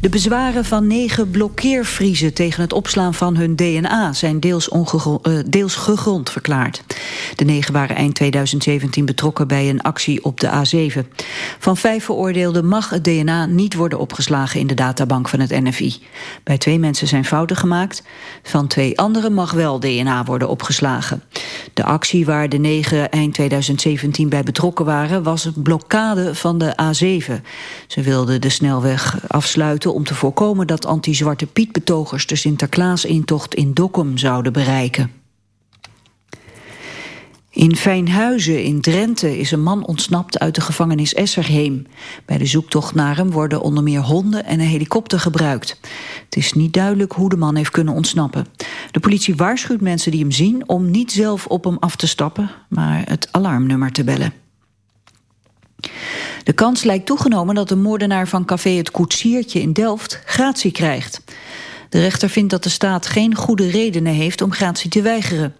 De bezwaren van negen blokkeervriezen tegen het opslaan van hun DNA zijn deels, uh, deels gegrond verklaard. De negen waren eind 2017 betrokken bij een actie op de A7. Van vijf veroordeelden mag het DNA niet worden opgeslagen in de databank van het NFI. Bij twee mensen zijn fouten gemaakt. Van twee anderen mag wel DNA worden opgeslagen. De actie waar de negen eind 2017 bij betrokken waren was een blokkade van de A7. Ze wilden de snelweg afsluiten om te voorkomen dat anti-Zwarte Piet-betogers de Sinterklaas-intocht in Dokkum zouden bereiken. In Fijnhuizen in Drenthe is een man ontsnapt uit de gevangenis Esserheem. Bij de zoektocht naar hem worden onder meer honden en een helikopter gebruikt. Het is niet duidelijk hoe de man heeft kunnen ontsnappen. De politie waarschuwt mensen die hem zien om niet zelf op hem af te stappen, maar het alarmnummer te bellen. De kans lijkt toegenomen dat de moordenaar van café Het Koetsiertje in Delft gratie krijgt. De rechter vindt dat de staat geen goede redenen heeft om gratie te weigeren.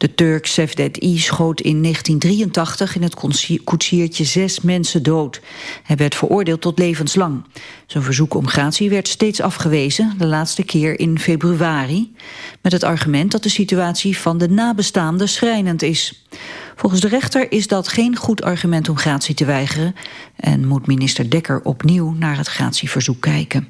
De Turk Sefdet I schoot in 1983 in het koetsiertje zes mensen dood. Hij werd veroordeeld tot levenslang. Zijn verzoek om gratie werd steeds afgewezen, de laatste keer in februari... met het argument dat de situatie van de nabestaanden schrijnend is. Volgens de rechter is dat geen goed argument om gratie te weigeren... en moet minister Dekker opnieuw naar het gratieverzoek kijken.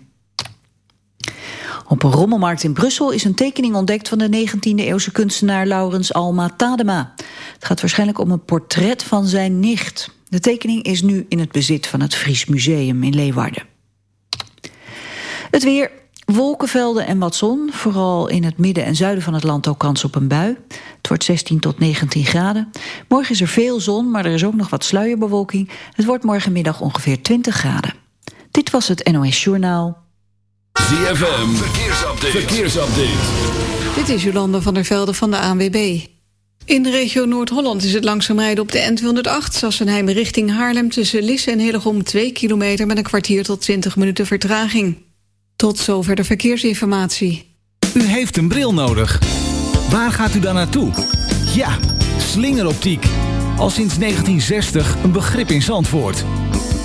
Op een rommelmarkt in Brussel is een tekening ontdekt van de 19e-eeuwse kunstenaar Laurens Alma Tadema. Het gaat waarschijnlijk om een portret van zijn nicht. De tekening is nu in het bezit van het Fries Museum in Leeuwarden. Het weer, wolkenvelden en wat zon. Vooral in het midden en zuiden van het land ook kans op een bui. Het wordt 16 tot 19 graden. Morgen is er veel zon, maar er is ook nog wat sluierbewolking. Het wordt morgenmiddag ongeveer 20 graden. Dit was het NOS Journaal. ZFM, verkeersupdate. verkeersupdate. Dit is Jolanda van der Velde van de ANWB. In de regio Noord-Holland is het langzaam rijden op de N208... Sassenheim richting Haarlem tussen Lisse en Hillegom 2 kilometer... met een kwartier tot 20 minuten vertraging. Tot zover de verkeersinformatie. U heeft een bril nodig. Waar gaat u dan naartoe? Ja, slingeroptiek. Al sinds 1960 een begrip in Zandvoort.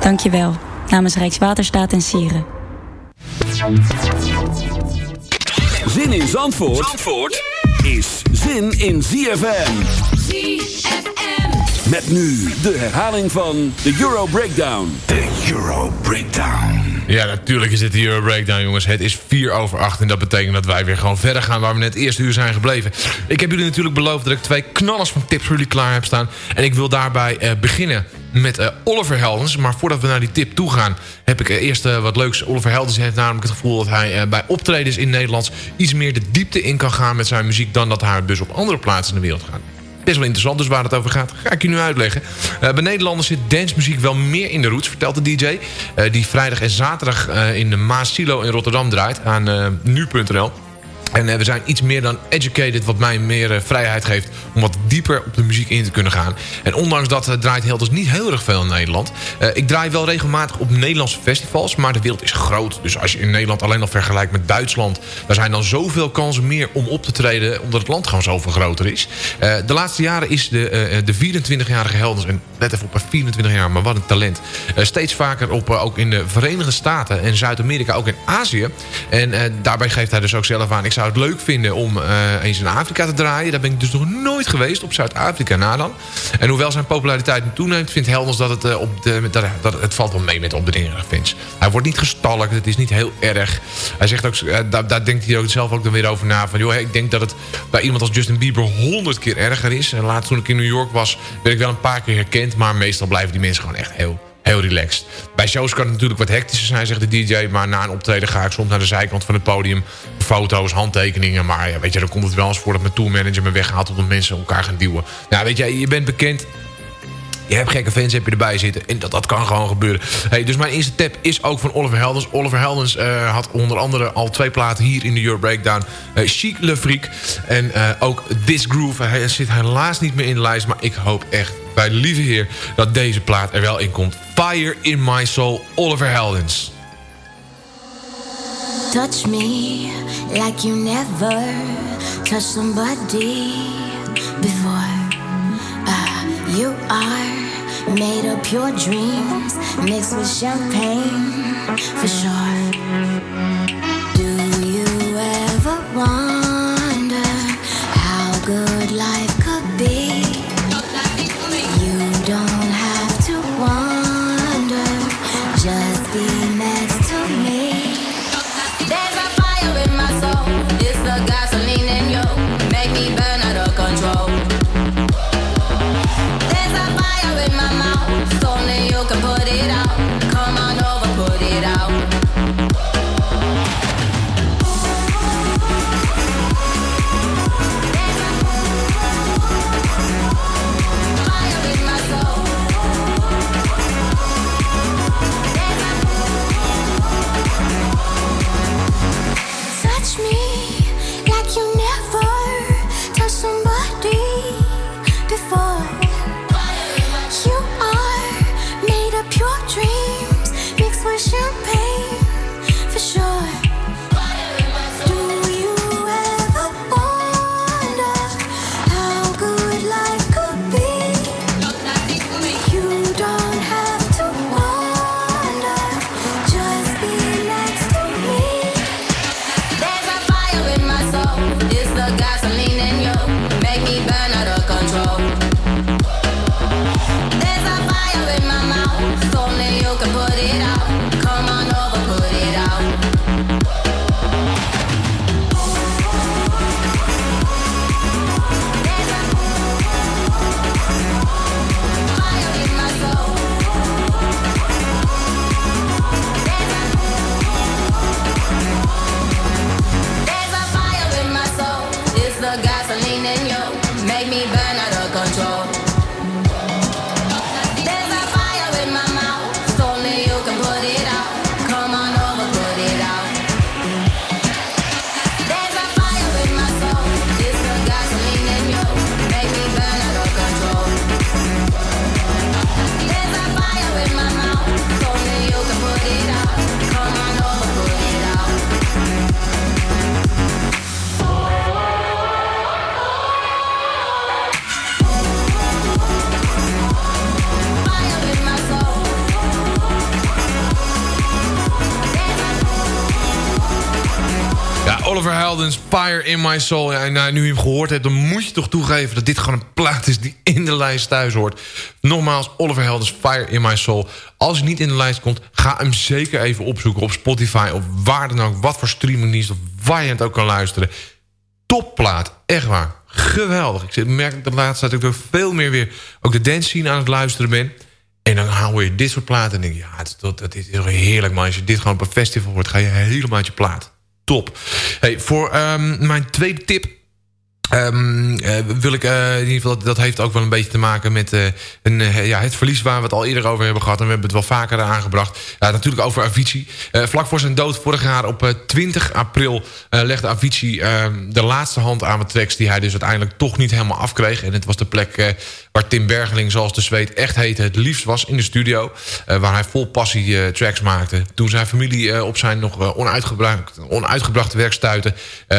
Dank je wel. Namens Rijkswaterstaat en Sieren. Zin in Zandvoort, Zandvoort is zin in ZFM. ZFM. Met nu de herhaling van de Euro Breakdown. De Euro Breakdown. Ja, natuurlijk is dit de Euro Breakdown, jongens. Het is 4 over 8 en dat betekent dat wij weer gewoon verder gaan... waar we net eerste uur zijn gebleven. Ik heb jullie natuurlijk beloofd dat ik twee knallers van tips voor jullie klaar heb staan. En ik wil daarbij uh, beginnen met uh, Oliver Heldens. Maar voordat we naar die tip toe gaan, heb ik uh, eerst wat leuks. Oliver Heldens heeft namelijk het gevoel dat hij bij optredens in Nederland... iets meer de diepte in kan gaan met zijn muziek... dan dat hij dus op andere plaatsen in de wereld gaat. Best wel interessant, dus waar het over gaat, ga ik je nu uitleggen. bij Nederlanders zit dancemuziek wel meer in de roots, vertelt de DJ. die vrijdag en zaterdag in de Maasilo in Rotterdam draait aan nu.nl. En uh, we zijn iets meer dan educated, wat mij meer uh, vrijheid geeft... om wat dieper op de muziek in te kunnen gaan. En ondanks dat uh, draait Helders niet heel erg veel in Nederland. ik draai wel regelmatig op Nederlandse festivals, maar de wereld is groot. Dus als je in Nederland alleen nog vergelijkt met Duitsland... daar zijn dan zoveel kansen meer om op te treden... omdat het land gewoon zoveel groter is. de laatste jaren is de, de 24-jarige Helders... en let even op, 24 jaar, maar wat een talent... steeds vaker op, ook in de Verenigde Staten en Zuid-Amerika, ook in Azië. En daarbij geeft hij dus ook zelf aan... ik het leuk vinden om uh, eens in Afrika te draaien. Daar ben ik dus nog nooit geweest, op Zuid-Afrika na dan. En hoewel zijn populariteit toeneemt... vindt Helders dat het, uh, op de, dat, het valt wel mee met op de dingen fans. Hij wordt niet gestalkt, het is niet heel erg. Hij zegt ook, daar, daar, denkt hij ook zelf ook dan weer over na. Van, joh, ik denk dat het bij iemand als Justin Bieber honderd keer erger is. En laatst toen ik in New York was, werd ik wel een paar keer herkend. Maar meestal blijven die mensen gewoon echt heel heel relaxed. Bij shows kan het natuurlijk wat hectischer zijn, zegt de DJ. Maar na een optreden ga ik soms naar de zijkant van het podium. Foto's, handtekeningen. Maar ja, weet je, dan komt het wel eens voor dat mijn tourmanager me weghaalt... omdat mensen elkaar gaan duwen. Nou, weet je, je bent bekend... Je hebt gekke fans heb je erbij zitten. En dat, dat kan gewoon gebeuren. Hey, dus mijn eerste tip is ook van Oliver Heldens. Oliver Heldens uh, had onder andere al twee platen hier in de Euro Breakdown. Uh, Chic Le Freak. En uh, ook This Groove. Hij zit helaas niet meer in de lijst. Maar ik hoop echt bij de lieve heer dat deze plaat er wel in komt. Fire in My Soul, Oliver Heldens. Touch me like you never touched somebody before. You are made of pure dreams mixed with champagne for sure. Do you ever wonder Oliver Heldens, Fire in My Soul. En nou, nu je hem gehoord hebt, dan moet je toch toegeven... dat dit gewoon een plaat is die in de lijst thuis hoort. Nogmaals, Oliver Heldens, Fire in My Soul. Als hij niet in de lijst komt, ga hem zeker even opzoeken op Spotify... of waar dan ook, wat voor streamingdienst of waar je het ook kan luisteren. Topplaat, echt waar. Geweldig. Ik merk dat de laatste tijd er veel meer weer... ook de dance scene aan het luisteren ben... En dan haal je dit soort platen en denk je... ja, dat, dat is heerlijk man. Als je dit gewoon op een festival hoort... ga je helemaal uit je plaat top. Hey, voor um, mijn tweede tip Um, uh, wil ik uh, in ieder geval, dat heeft ook wel een beetje te maken met uh, een, ja, het verlies waar we het al eerder over hebben gehad. En we hebben het wel vaker aangebracht. Natuurlijk over Avicii. vlak voor zijn dood vorig jaar op 20 april legde Avicii ehm, de laatste hand aan de tracks die hij dus uiteindelijk toch niet helemaal afkreeg. En het was de plek waar Tim Bergeling, zoals de zweet echt heette, het liefst was in de studio. waar hij vol passie tracks maakte. Toen zijn familie op zijn nog onuitgebracht, onuitgebrachte werk stuitte,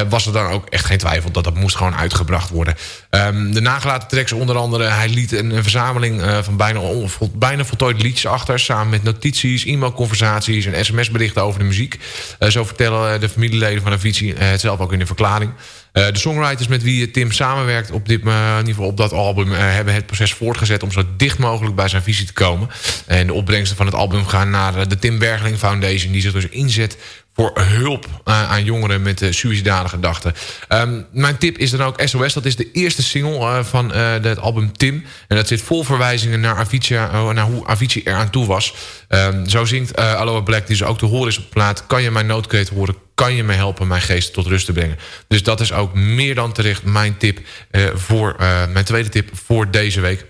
was er dan ook echt geen twijfel dat dat moest gewoon uitgebracht worden. Um, de nagelaten tracks onder andere... hij liet een, verzameling van bijna, vol, bijna voltooid liedjes achter... samen met notities, e-mailconversaties en sms-berichten over de muziek. Zo vertellen eh, de familieleden van Avicii het zelf ook in de verklaring. Uh, de songwriters met wie Tim samenwerkt op, dit, uh, in ieder geval op dat album... Hebben het proces voortgezet om zo dicht mogelijk bij zijn visie te komen. En de opbrengsten van het album gaan naar de Tim Bergeling Foundation... die zich dus inzet voor hulp aan jongeren met uh, suïcidale gedachten. Um, mijn tip is dan ook SOS. Dat is de eerste single uh, van uh, het album Tim. En dat zit vol verwijzingen naar, Avicii, naar hoe Avicii eraan toe was. Um, zo zingt Aloha Black, die dus ook te horen is op plaat... kan je mijn noodkreet horen, kan je me helpen mijn geest tot rust te brengen. Dus dat is ook meer dan terecht mijn tip voor... mijn tweede tip voor deze week.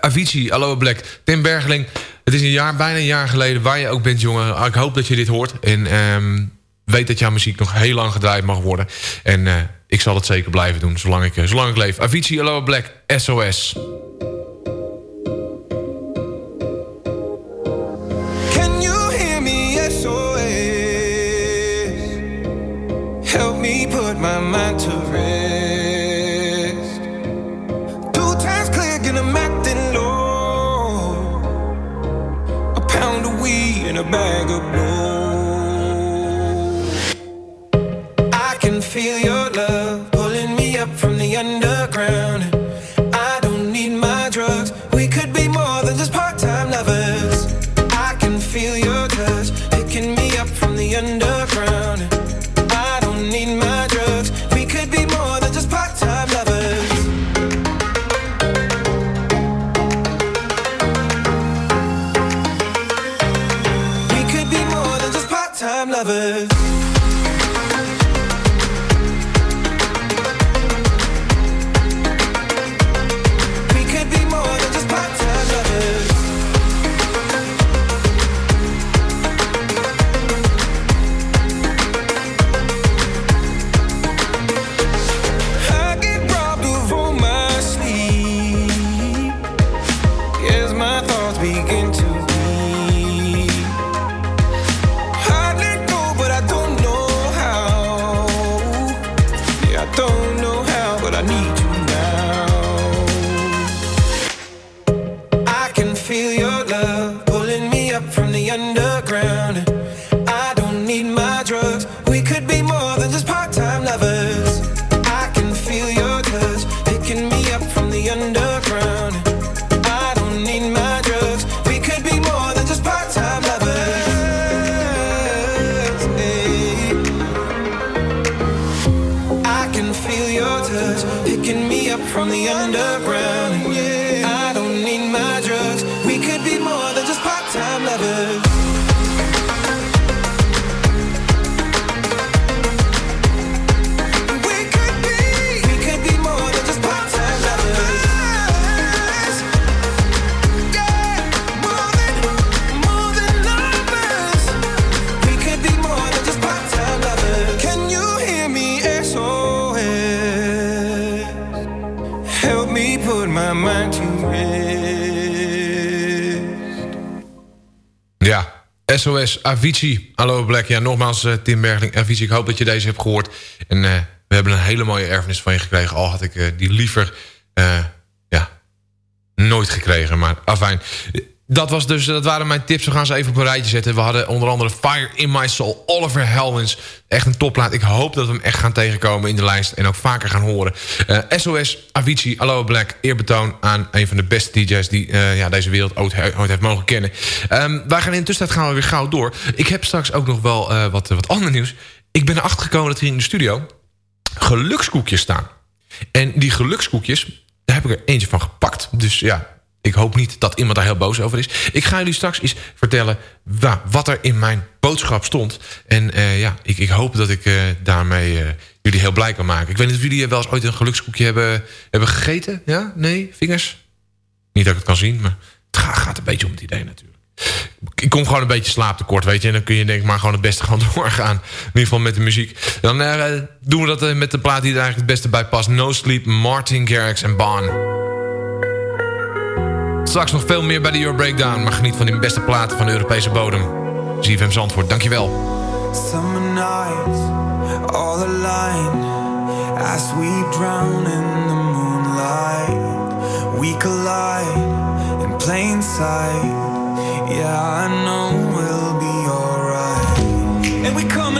Avicii, Aloha Black, Tim Bergeling... Het is een jaar, bijna een jaar geleden waar je ook bent, jongen. Ik hoop dat je dit hoort. En um, weet dat jouw muziek nog heel lang gedraaid mag worden. En uh, ik zal het zeker blijven doen, zolang ik, zolang ik leef. Avicii, Hello Black, SOS. Help me put my mind to. Bag of Avicii. Hallo Black. Ja, nogmaals uh, Tim Bergling, Avicii. Ik hoop dat je deze hebt gehoord. En uh, we hebben een hele mooie erfenis van je gekregen. Al had ik uh, die liever ja, nooit gekregen. Maar afijn. Dat, was dus, dat waren mijn tips. We gaan ze even op een rijtje zetten. We hadden onder andere Fire in My Soul, Oliver Helwins. Echt een topplaat. Ik hoop dat we hem echt gaan tegenkomen in de lijst. En ook vaker gaan horen. SOS, Avicii, Aloha Black. Eerbetoon aan een van de beste DJ's... die ja, deze wereld ooit, heeft mogen kennen. Um, wij gaan in de tussentijd gaan we weer gauw door. Ik heb straks ook nog wel wat, wat ander nieuws. Ik ben erachter gekomen dat hier in de studio... gelukskoekjes staan. En die gelukskoekjes, daar heb ik er eentje van gepakt. Dus ja, ik hoop niet dat iemand daar heel boos over is. Ik ga jullie straks eens vertellen wat er in mijn boodschap stond. En uh, ja, ik, ik, hoop dat ik uh, daarmee uh, jullie heel blij kan maken. Ik weet niet of jullie wel eens ooit een gelukskoekje hebben, hebben gegeten. Ja? Nee? Vingers? Niet dat ik het kan zien, maar het gaat, een beetje om het idee natuurlijk. Ik kom gewoon een beetje slaaptekort, weet je. En dan kun je denk ik maar gewoon het beste gaan doorgaan. In ieder geval met de muziek. Dan doen we dat met de plaat die er eigenlijk het beste bij past. No Sleep, Martin Garrix en Baan. Straks nog veel meer bij de Euro Breakdown. Maar geniet van die beste platen van de Europese bodem. ZFM Zandvoort, dankjewel. Summer nights, all aligned As we drown in the moonlight We collide in plain sight Yeah, I know we'll be alright And we come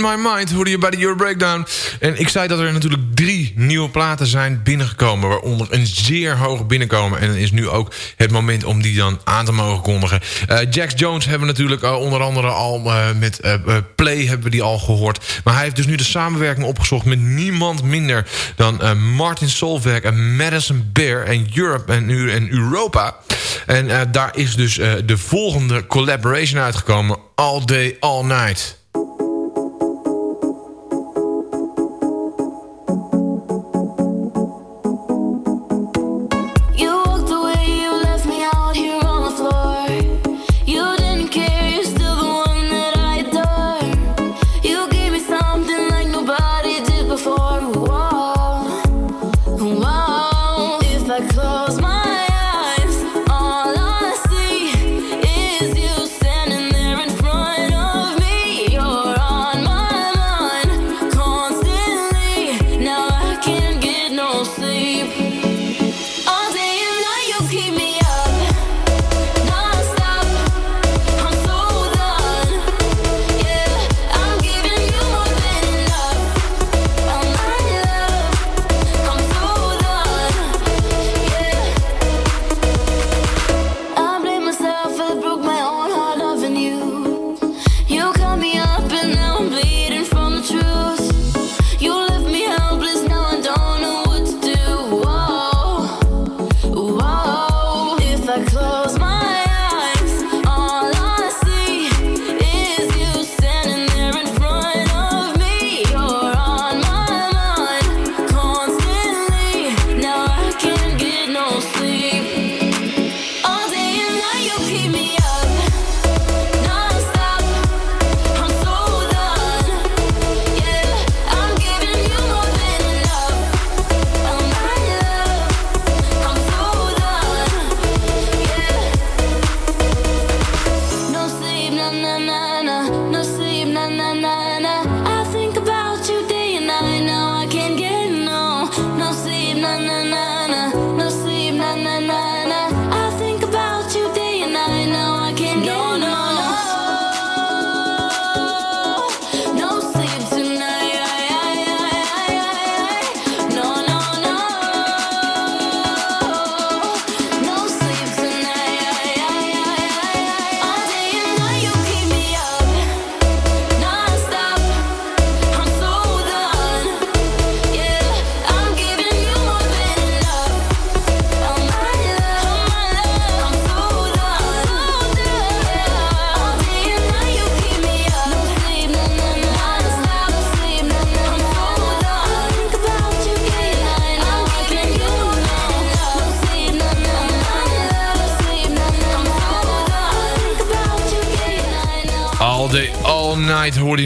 In My Mind hoorde je bij de Euro Breakdown. En ik zei dat er natuurlijk drie nieuwe platen zijn binnengekomen... waaronder een zeer hoog binnenkomen. En dan is nu ook het moment om die dan aan te mogen kondigen. Uh, Jax Jones hebben we natuurlijk eh, onder andere al eh, met Play hebben we die al gehoord. Maar hij heeft dus nu de samenwerking opgezocht met niemand minder... dan Martin Solveig en Madison Bear en Europe en, en Europa... En daar is dus de volgende collaboration uitgekomen. All Day, All Night.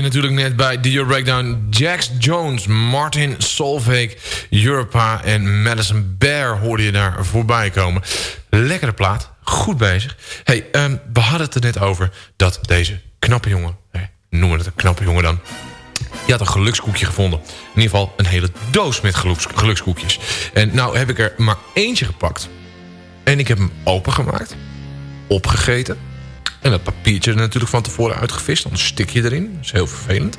natuurlijk net bij The Euro Breakdown. Jax Jones, Martin Solveig, Europa en Madison Bear hoorde je daar voorbij komen. Lekkere plaat, goed bezig. hey, ehm, we hadden het er net over dat deze knappe jongen... Hey, noemen het een knappe jongen dan... Je had een gelukskoekje gevonden. In ieder geval een hele doos met geluks gelukskoekjes. En nou heb ik er maar eentje gepakt. En ik heb hem opengemaakt. Opgegeten en dat papiertje er natuurlijk van tevoren uitgevist. Dan stik je erin. Dat is heel vervelend.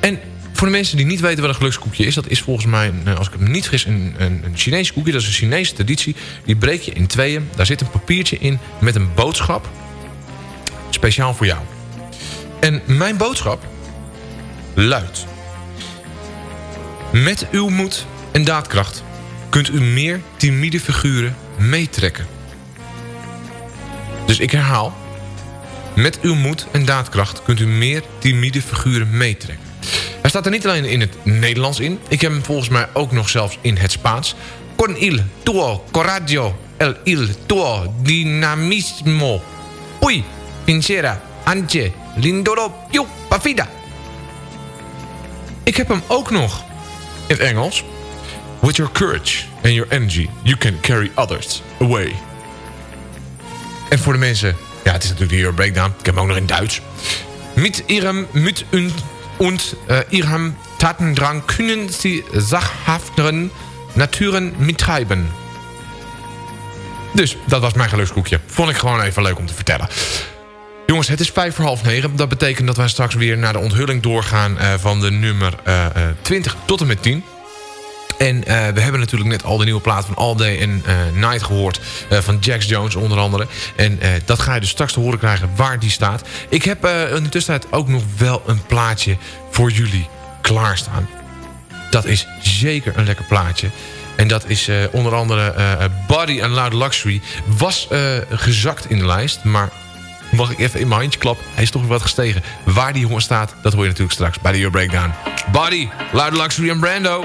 En voor de mensen die niet weten wat een gelukskoekje is... dat is volgens mij, eh, als ik me niet vergis, een, een, een Chinees koekje. Dat is een Chinese traditie. Die breek je in tweeën. Daar zit een papiertje in met een boodschap. Speciaal voor jou. En mijn boodschap luidt... Met uw moed en daadkracht kunt u meer timide figuren meetrekken. Dus ik herhaal. Met uw moed en daadkracht kunt u meer timide figuren meetrekken. Hij staat er niet alleen in het Nederlands in. Ik heb hem volgens mij ook nog zelfs in het Spaans. Con il tuo coraggio, el il tuo dinamismo. Pui, sincera, anche, lindoro, più, pafida. Ik heb hem ook nog in het Engels. With your courage and your energy, you can carry others away. En voor de mensen... Het is natuurlijk de Euro Breakdown. Ik heb hem ook nog in Duits. Mit ihrem Müt und, und uh, ihrem Tatendrang können sie sachhafteren Naturen mittreiben. Dus, dat was mijn gelukskoekje. Vond ik gewoon even leuk om te vertellen. Jongens, het is vijf voor half negen. Dat betekent dat wij straks weer naar de onthulling doorgaan... eh, van de nummer eh, eh, 20 tot en met 10. En eh, we hebben natuurlijk net al de nieuwe plaat van All Day and eh, Night gehoord. eh, van Jax Jones onder andere. En dat ga je dus straks te horen krijgen waar die staat. Ik heb in de tussentijd ook nog wel een plaatje voor jullie klaarstaan. Dat is zeker een lekker plaatje. En dat is onder andere Body and Loud Luxury. Was gezakt in de lijst, maar mag ik even in mijn handje klappen? Hij is toch weer wat gestegen. Waar die jongen staat, dat hoor je natuurlijk straks bij de Euro Breakdown. Body, Loud Luxury en Brando.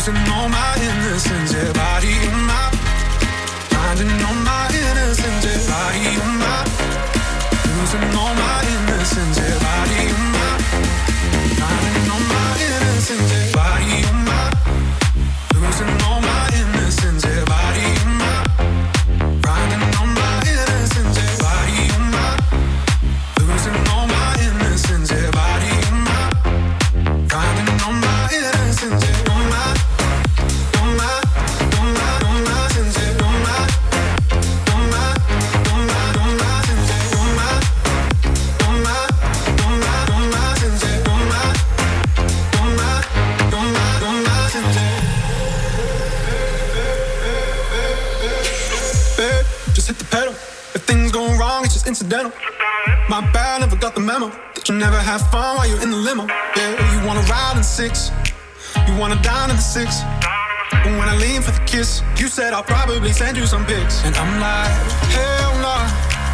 Losing all my innocence. Yeah, body six. But when I lean for the kiss, you said I'll probably send you some pics. And I'm like, hell nah,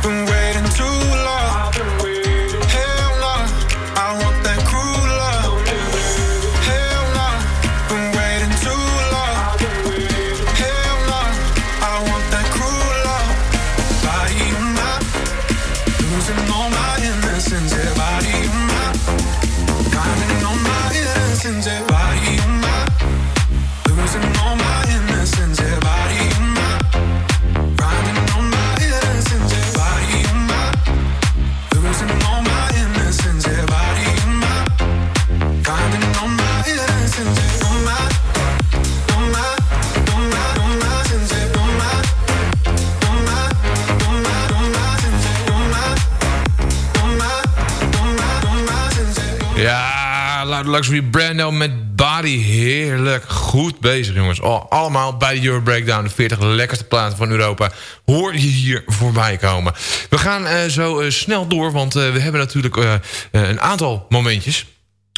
been waiting too long. Luxury Brando met Body. Heerlijk. Goed bezig, jongens. Oh, allemaal bij de Euro Breakdown. De 40 lekkerste platen van Europa. Hoor je hier voorbij komen. We gaan eh, zo eh, snel door, want eh, we hebben natuurlijk een aantal momentjes.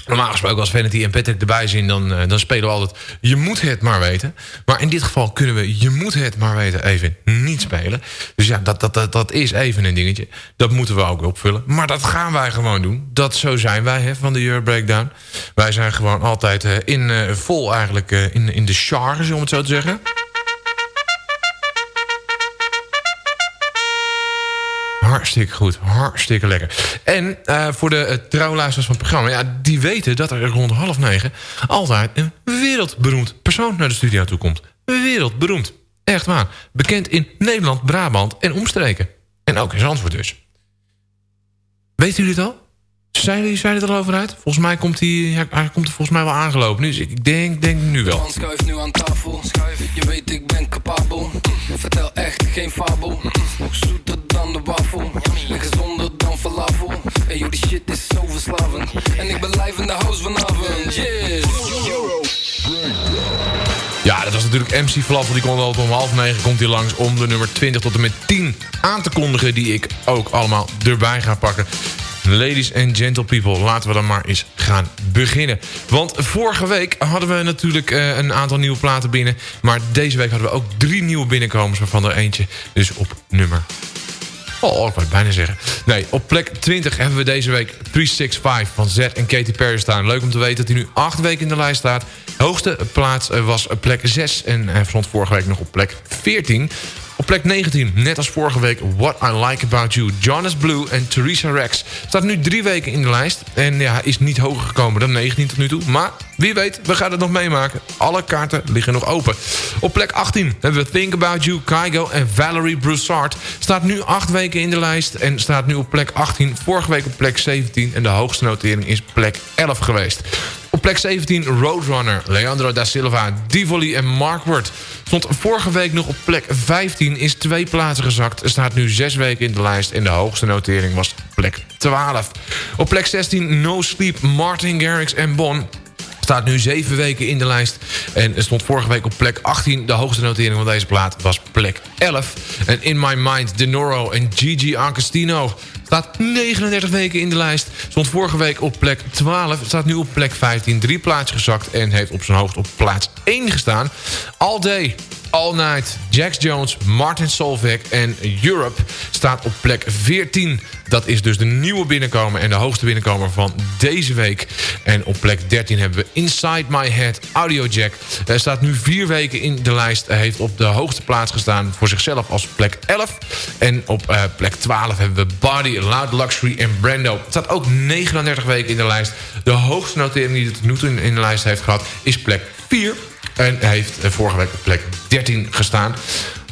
Normaal gesproken als Vanity en Patrick erbij zijn... Dan, eh, dan spelen we altijd Je moet het maar weten. Maar in dit geval kunnen we Je moet het maar weten even niet spelen. Dus ja, dat, dat, dat, dat is even een dingetje. Dat moeten we ook opvullen. Maar dat gaan wij gewoon doen. Dat zo zijn wij hè, van de Euro Breakdown. Wij zijn gewoon altijd eh, in, eh, vol eigenlijk in, in de charge, om het zo te zeggen. Hartstikke goed, hartstikke lekker. En eh, voor de uh, van het programma... Ja, die weten dat er rond half negen... altijd een wereldberoemd persoon naar de studio toe komt. Wereldberoemd. Echt waar. Bekend in Nederland, Brabant en omstreken. En ook in Zandvoort dus. Weten jullie het al? Zijn jullie zijn het al over uit? Volgens mij komt hij, hij, hij komt er volgens mij wel aangelopen. Dus ik denk, denk nu wel. Man schuif nu aan tafel. Je weet ik ben capabel. Vertel echt geen fabel. Nog zoeter dan de wafel. En gezonder dan falafel. En jullie shit is zo verslavend. En ik ben live in de house vanavond. Yes. Ja, dat was natuurlijk MC Flaffel. Die komt altijd om half negen komt hij langs om de nummer 20 tot en met 10 aan te kondigen. Die ik ook allemaal erbij ga pakken. Ladies and gentle people, laten we dan maar eens gaan beginnen. Want vorige week hadden we natuurlijk uh, een aantal nieuwe platen binnen. Maar deze week hadden we ook drie nieuwe binnenkomers... waarvan er eentje dus op nummer... Oh, ik wou het bijna zeggen. Nee, op plek 20 hebben we deze week 365 van Z en Katy Perry staan. Leuk om te weten dat hij nu acht weken in de lijst staat. Hoogste plaats eh, was plek 6 en hij stond vorige week nog op plek 14. Op plek 19, net als vorige week, What I Like About You. Jonas Blue en Theresa Rex. Staat nu drie weken in de lijst. En ja, is niet hoger gekomen dan 19 tot nu toe. Maar wie weet, we gaan het nog meemaken. Alle kaarten liggen nog open. Op plek 18 hebben we Think About You, Kygo en Valerie Broussard. Staat nu acht weken in de lijst en staat nu op plek 18. Vorige week op plek 17 en de hoogste notering is plek 11 geweest. Op plek 17 Roadrunner, Leandro da Silva, Divoli en Mark Ward. Stond vorige week nog op plek 15, is twee plaatsen gezakt. Staat nu zes weken in de lijst en de hoogste notering was plek 12. Op plek 16 No Sleep, Martin Garrix en Bon. Staat nu zeven weken in de lijst. En stond vorige week op plek 18. De hoogste notering van deze plaat was plek 11. En In My Mind, Denoro en Gigi Agostino Staat 39 weken in de lijst. Stond vorige week op plek 12. Staat nu op plek 15. Drie plaatsjes gezakt. En heeft op zijn hoogte op plaats 1 gestaan. All Day, All Night, Jax Jones, Martin Solveig en Europe staat op plek 14. Dat is dus de nieuwe binnenkomer en de hoogste binnenkomer van deze week. En op plek 13 hebben we Inside My Head, Audio Jack. Hij staat nu vier weken in de lijst. Heeft op de hoogste plaats gestaan voor zichzelf als plek 11. En op uh, plek 12 hebben we Body, Loud Luxury en Brando. Staat ook 39 weken in de lijst. De hoogste notering die het nu toe in de lijst heeft gehad is plek 4. En heeft vorige week op plek 13 gestaan.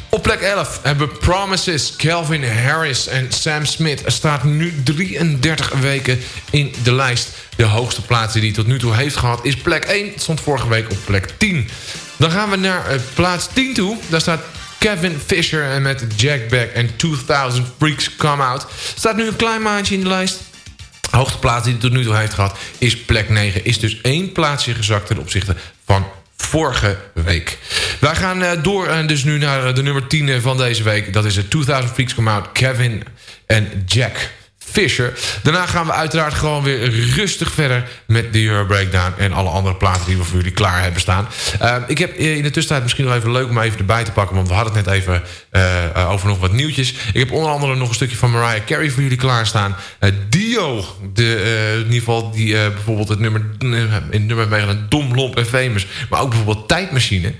Op plek 11 hebben Promises, Calvin Harris en Sam Smith. Staat nu 33 weken in de lijst. De hoogste plaats die hij tot nu toe heeft gehad is plek 1. Het stond vorige week op plek 10. Dan gaan we naar uh, plaats 10 toe. Daar staat Kevin Fisher en met Jack Beck en 2000 Freaks Come Out. Staat nu een klein maandje in de lijst. De hoogste plaats die hij tot nu toe heeft gehad is plek 9. Is dus één plaatsje gezakt ten opzichte van vorige week. Wij gaan uh, door uh, dus nu naar de nummer 10 van deze week. Dat is het 2000 Freaks Come Out, Kevin en Jack Fisher. Daarna gaan we uiteraard gewoon weer rustig verder met de Euro Breakdown... en alle andere platen die we voor jullie klaar hebben staan. Uh, ik heb in de tussentijd misschien nog even leuk om even erbij te pakken... want we hadden het net even uh, over nog wat nieuwtjes. Ik heb onder andere nog een stukje van Mariah Carey voor jullie klaarstaan. Uh, Dio, de, in ieder geval die bijvoorbeeld het nummer, in nummer meegedaan... Dom, Lomp en Famous, maar ook bijvoorbeeld Tijdmachine...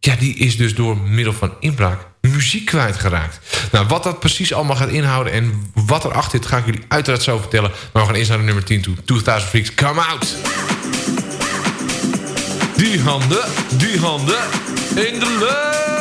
Ja, die is dus door middel van inbraak muziek kwijtgeraakt. Nou, wat dat precies allemaal gaat inhouden en wat erachter zit... ga ik jullie uiteraard zo vertellen. Maar we gaan eerst naar de nummer 10 toe. 2000 Freaks, come out! Die handen, die handen in de lucht!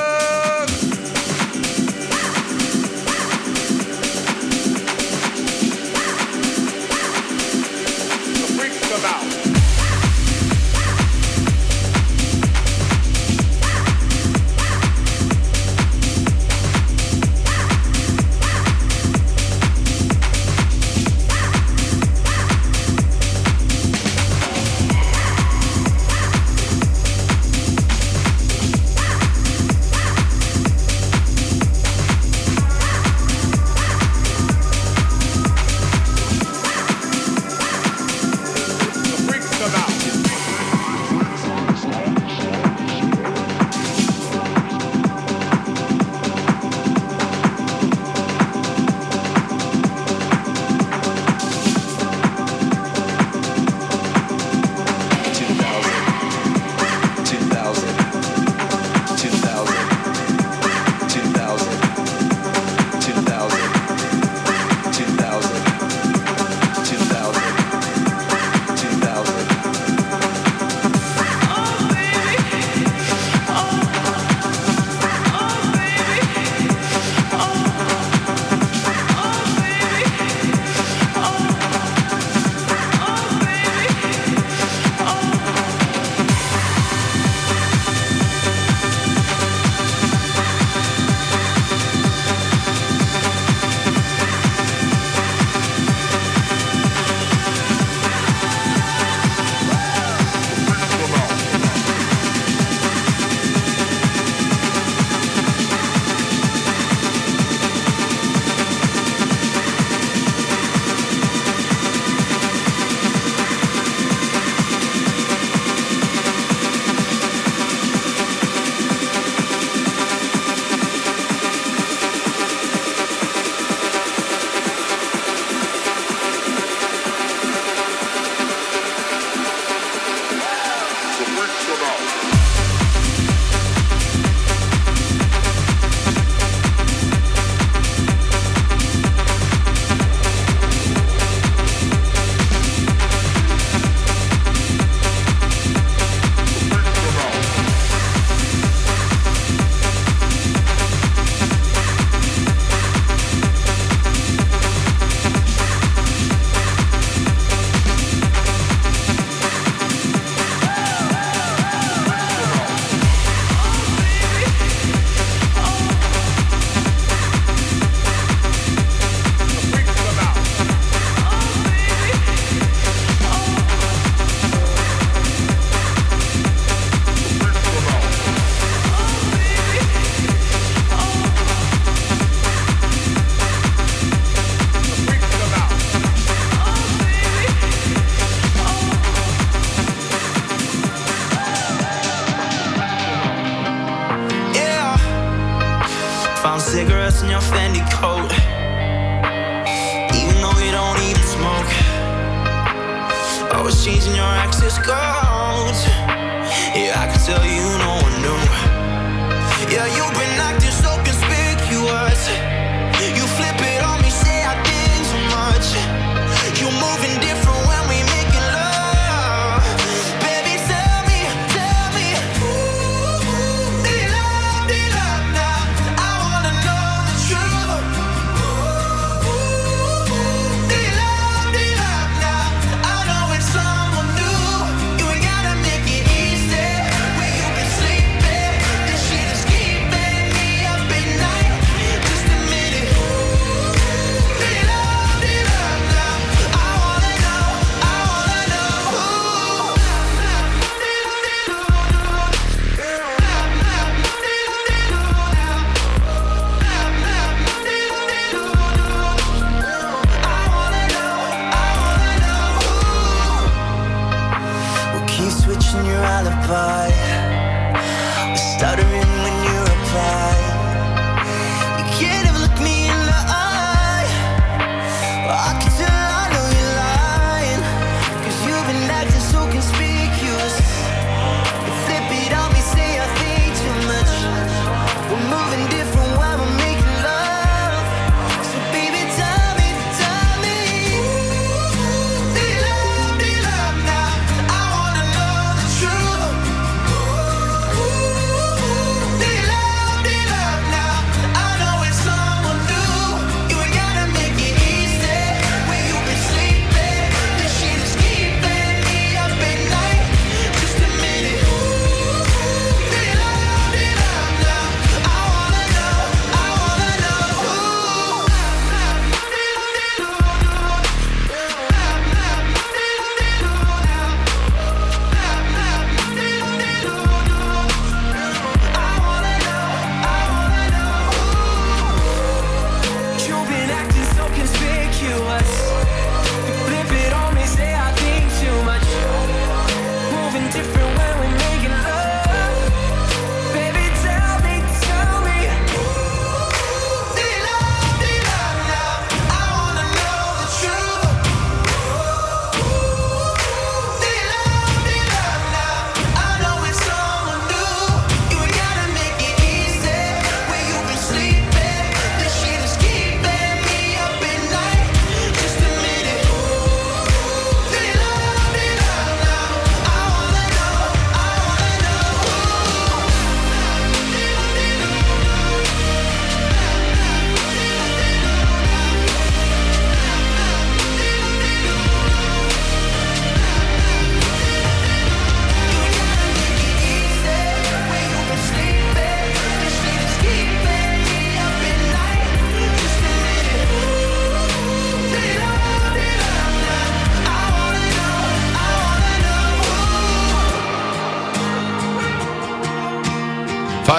Cigarettes in your Fendi coat. Even though you don't even smoke. Always changing your access codes. Yeah, I can tell you no one knew. Yeah, you've been acting so conspicuous. You flip it on me, say I did too much. You're moving different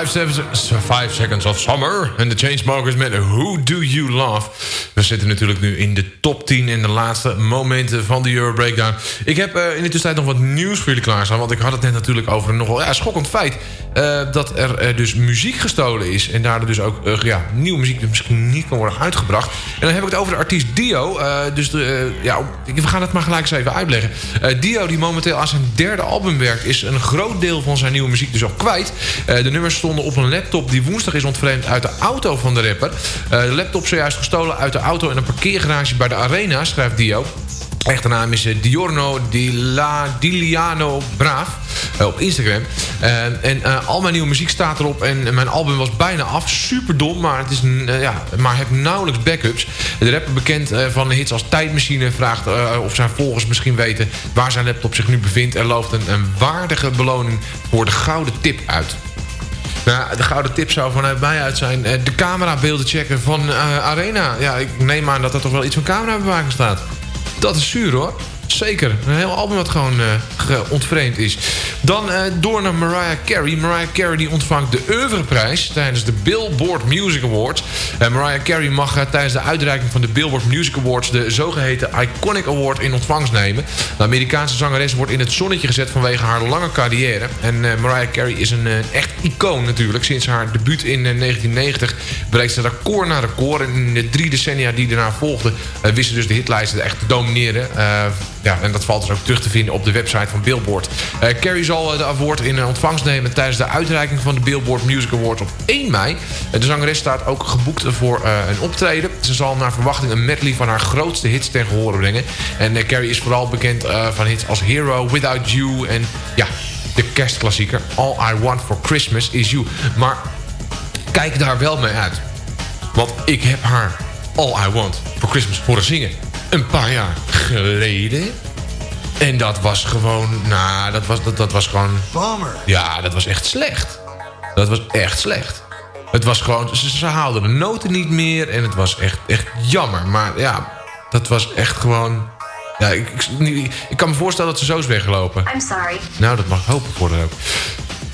Five, seven, five Seconds of Summer. En de Chainsmokers met Who Do You Love. We zitten natuurlijk nu in de top 10 in de laatste momenten van de Euro Breakdown. Ik heb eh, in de tussentijd nog wat nieuws voor jullie klaarstaan. Want ik had het net natuurlijk over een nogal ja, schokkend feit. eh, dat er eh, dus muziek gestolen is. En daardoor dus ook ja, nieuwe muziek die misschien niet kan worden uitgebracht. En dan heb ik het over de artiest Dio. dus de, ja, we gaan het maar gelijk eens even uitleggen. Dio die momenteel aan zijn derde album werkt... is een groot deel van zijn nieuwe muziek dus al kwijt. De nummers stonden op een laptop die woensdag is ontvreemd uit de auto van de rapper. De laptop zojuist gestolen uit de auto in een parkeergarage bij de Arena, schrijft Dio. Echte naam is eh, Diorno Di La Diliano Braaf eh, op Instagram. En, en eh, al mijn nieuwe muziek staat erop en mijn album was bijna af. Super dom, maar, het is, eh, ja, maar heb nauwelijks backups. De rapper bekend eh, van hits als Tijdmachine vraagt eh, of zijn volgers misschien weten waar zijn laptop zich nu bevindt. En looft een waardige beloning voor de gouden tip uit. Nou, de gouden tip zou vanuit mij uit zijn... eh, de camerabeelden checken van eh, Arena. Ja, ik neem aan dat er toch wel iets van camerabewaking staat. Dat is zuur hoor. Zeker, een heel album wat gewoon uh, ontvreemd is. Dan uh, door naar Mariah Carey. Mariah Carey die ontvangt de Oeuvreprijs tijdens de Billboard Music Awards. Uh, Mariah Carey mag tijdens de uitreiking van de Billboard Music Awards... de zogeheten Iconic Award in ontvangst nemen. De Amerikaanse zangeres wordt in het zonnetje gezet vanwege haar lange carrière. En Mariah Carey is een echt icoon natuurlijk. Sinds haar debuut in 1990 breekt ze record na record. En in de drie decennia die daarna volgden... wist ze dus de hitlijsten echt te domineren... Ja, en dat valt dus ook terug te vinden op de website van Billboard. Carrie zal de award in ontvangst nemen tijdens de uitreiking van de Billboard Music Awards op 1 mei. de zangeres staat ook geboekt voor uh, een optreden. Ze zal naar verwachting een medley van haar grootste hits ten gehore brengen. En Carrie is vooral bekend van hits als Hero, Without You en ja, de kerstklassieker All I Want For Christmas Is You. Maar kijk daar wel mee uit. Want ik heb haar All I Want For Christmas horen zingen een paar jaar geleden. En dat was gewoon, nou, dat was, dat, dat was gewoon... Bummer. Ja, dat was echt slecht. Dat was echt slecht. Het was gewoon, ze, ze haalden de noten niet meer en het was echt, echt jammer. Maar ja, dat was echt gewoon... Ja, ik, ik, ik kan me voorstellen dat ze zo is weggelopen. I'm sorry. Nou, dat mag hopen voor haar ook.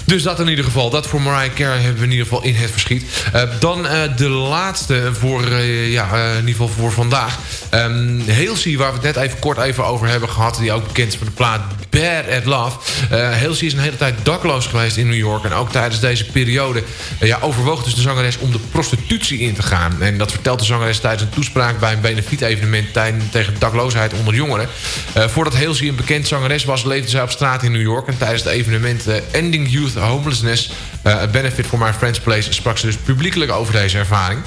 Dus dat in ieder geval. Dat voor Mariah Carey hebben we in ieder geval in het verschiet. Uh, dan uh, de laatste voor, uh, ja, in ieder geval voor vandaag. Um, Halsey, waar we het net even kort even over hebben gehad... die ook bekend is van de plaat Bad at Love. Halsey is een hele tijd dakloos geweest in New York. En ook tijdens deze periode ja, overwoog dus de zangeres om de prostitutie in te gaan. En dat vertelt de zangeres tijdens een toespraak... bij een benefiet-evenement tegen dakloosheid onder jongeren. voordat Halsey een bekend zangeres was... leefde zij op straat in New York. En tijdens het evenement Ending Youth Homelessness... A Benefit for My Friend's Place... sprak ze dus publiekelijk over deze ervaring.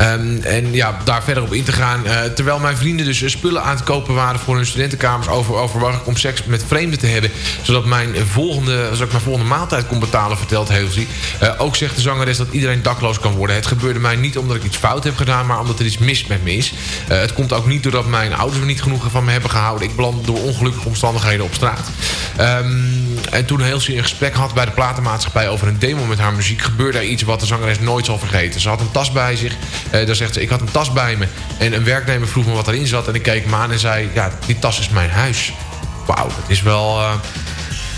Um, en ja, daar verder op in te gaan. Uh, terwijl mijn vrienden dus spullen aan het kopen waren voor hun studentenkamers... over, overwoog ik om seks met vreemden te hebben. Zodat, mijn volgende, zodat ik mijn volgende maaltijd kon betalen, vertelt Halsey. Uh, ook zegt de zangeres dat iedereen dakloos kan worden. Het gebeurde mij niet omdat ik iets fout heb gedaan... maar omdat er iets mis met me is. Uh, het komt ook niet doordat mijn ouders niet genoeg van me hebben gehouden. Ik beland door ongelukkige omstandigheden op straat. Um, en toen Halsey een gesprek had bij de platenmaatschappij... over een demo met haar muziek... gebeurde er iets wat de zangeres nooit zal vergeten. Ze had een tas bij zich... Uh, daar zegt ze, ik had een tas bij me. En een werknemer vroeg me wat erin zat. En ik keek hem aan en zei, ja, die tas is mijn huis. Wauw, dat is wel, uh,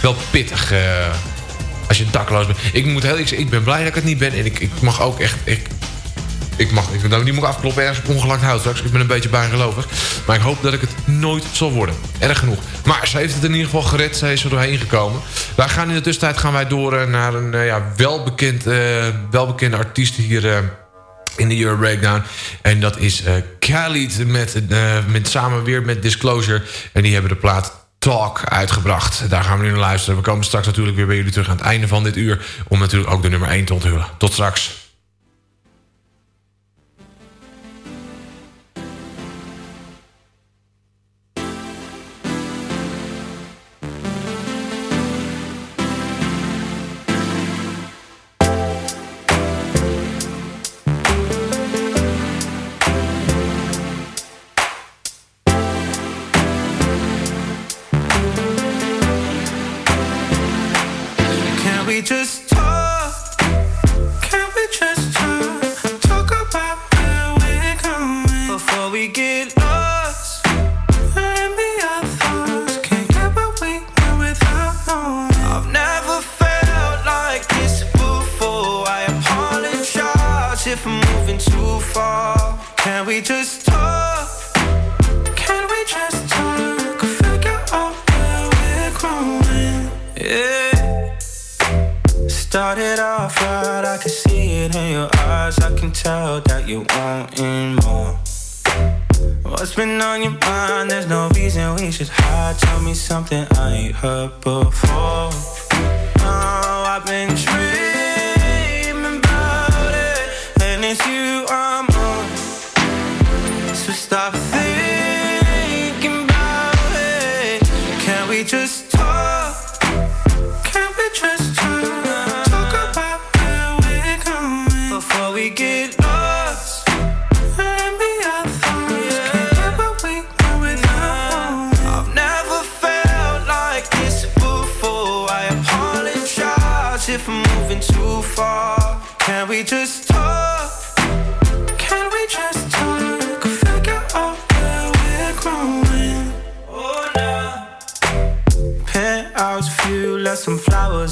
wel pittig. Uh, als je dakloos bent. Ik moet heel ik, ik ben blij dat ik het niet ben. En ik, ik mag ook echt... Ik, ik mag, ik, nou, die moet afkloppen ergens op ongelakt hout straks. Ik ben een beetje bijgelovig. Maar ik hoop dat ik het nooit zal worden. Erg genoeg. Maar ze heeft het in ieder geval gered. Ze is er doorheen gekomen. Wij gaan in de tussentijd gaan wij door naar een ja, welbekend, welbekende artiest hier... in de Euro Breakdown. En dat is uh, Khalid met, uh, met, samen weer met Disclosure. En die hebben de plaat Talk uitgebracht. Daar gaan we nu naar luisteren. We komen straks natuurlijk weer bij jullie terug aan het einde van dit uur... om natuurlijk ook de nummer 1 te onthullen. Tot straks.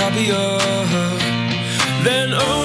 happier than oh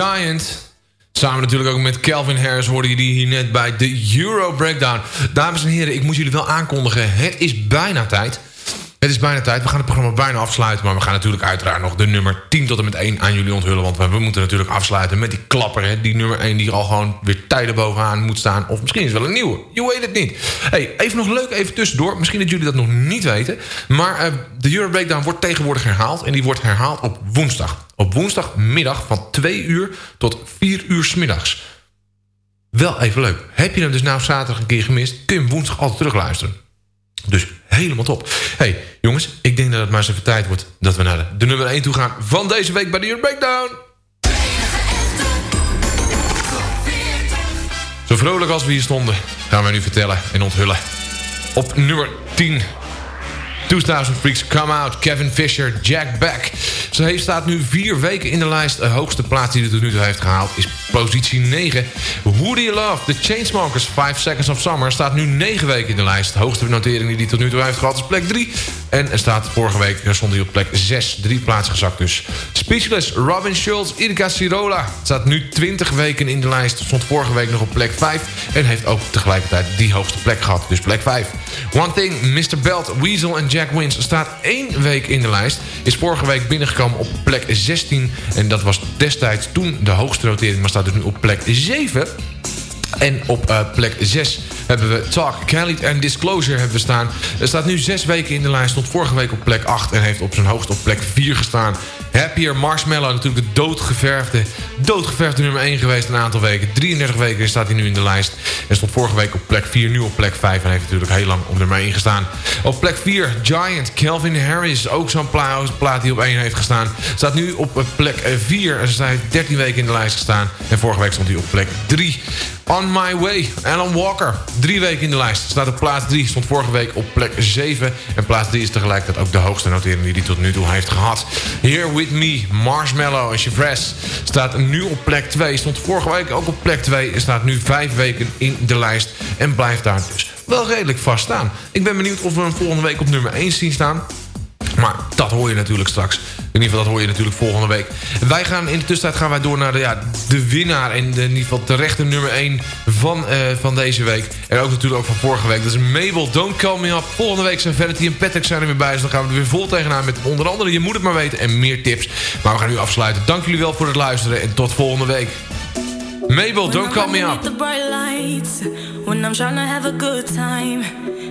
Giant. Samen natuurlijk ook met Calvin Harris hoorde je die hier net bij de Euro Breakdown. Dames en heren, ik moet jullie wel aankondigen. Het is bijna tijd. Het is bijna tijd. We gaan het programma bijna afsluiten. Maar we gaan natuurlijk uiteraard nog de nummer 10 tot en met 1 aan jullie onthullen. Want we, we moeten natuurlijk afsluiten met die klapper. Hè? Die nummer 1 die al gewoon weer tijden bovenaan moet staan. Of misschien is het wel een nieuwe. Je weet het niet. Hey, even nog leuk, even tussendoor. Misschien dat jullie dat nog niet weten. Maar eh, de Euro Breakdown wordt tegenwoordig herhaald. En die wordt herhaald op woensdag. Op woensdagmiddag van 2 uur tot 4 uur 's middags. Wel even leuk. Heb je hem dus nou zaterdag een keer gemist... kun je hem woensdag altijd terugluisteren. Dus helemaal top. hey, jongens, ik denk dat het maar eens even tijd wordt... dat we naar de, nummer 1 toe gaan van deze week bij de Euro Breakdown. Zo vrolijk als we hier stonden, gaan wij nu vertellen en onthullen. Op nummer 10... 2000 Freaks Come Out, Kevin Fisher, Jack Beck. Ze staat nu vier weken in de lijst. De hoogste plaats die ze tot nu toe heeft gehaald is positie 9. Who Do You Love, The Chainsmokers, 5 Seconds of Summer... staat nu 9 weken in de lijst. De hoogste notering die hij tot nu toe heeft gehad is plek 3. En er staat vorige week er stond hij op plek 6. Drie plaatsen gezakt dus. Speechless, Robin Schulz, Irika Sirola. Staat nu 20 weken in de lijst. Stond vorige week nog op plek 5. En heeft ook tegelijkertijd die hoogste plek gehad. Dus plek 5. One Thing, Mr. Belt, Weasel en Jack Wins staat één week in de lijst. Is vorige week binnengekomen op plek 16. En dat was destijds toen de hoogste notering. Maar staat dus nu op plek 7. En op uh, plek 6 hebben we Talk, Khalid en Disclosure hebben we staan. Er staat nu 6 weken in de lijst. Stond vorige week op plek 8 en heeft op zijn hoogst op plek 4 gestaan. Happier Marshmallow, natuurlijk de doodgeverfde, doodgeverfde nummer 1 geweest een aantal weken. 33 weken staat hij nu in de lijst. En stond vorige week op plek 4, nu op plek 5. En heeft natuurlijk heel lang op nummer 1 gestaan. Op plek 4, Giant, Calvin Harris. Ook zo'n pla plaat die op 1 heeft gestaan. Staat nu op plek 4. En ze heeft 13 weken in de lijst gestaan. En vorige week stond hij op plek 3. On My Way, Alan Walker. Drie weken in de lijst. Staat op plaats 3. Stond vorige week op plek 7. En plaats 3 is tegelijkertijd ook de hoogste notering die hij tot nu toe heeft gehad. Here With Me, Marshmallow en Chevres. Staat nu op plek 2. Stond vorige week ook op plek 2. En staat nu 5 weken in de lijst. En blijft daar dus wel redelijk vast staan. Ik ben benieuwd of we hem volgende week op nummer 1 zien staan. Maar dat hoor je natuurlijk straks. In ieder geval, dat hoor je natuurlijk volgende week. Wij gaan in de tussentijd gaan wij door naar de, ja, de winnaar. En de, in ieder geval terechte nummer 1 van, uh, van deze week. En ook natuurlijk ook van vorige week. Dat is Mabel, Don't Call Me Up. Volgende week zijn Vanity en Patrick zijn er weer bij. Dus dan gaan we er weer vol tegenaan met onder andere Je Moet Het Maar Weten en meer tips. Maar we gaan nu afsluiten. Dank jullie wel voor het luisteren en tot volgende week. Mabel, Don't Call Me Up.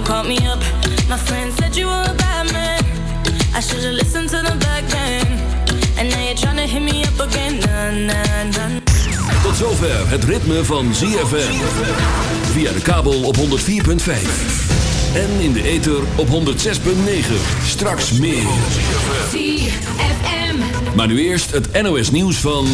Don't call me up. My friend said you were a bad man. I should've listened to the back then. And now you're tryna hit me up again. Nah, nah, nah. Tot zover het ritme van ZFM. Via de kabel op 104.5. En in de ether op 106.9. Straks meer. ZFM. Maar nu eerst het NOS nieuws van...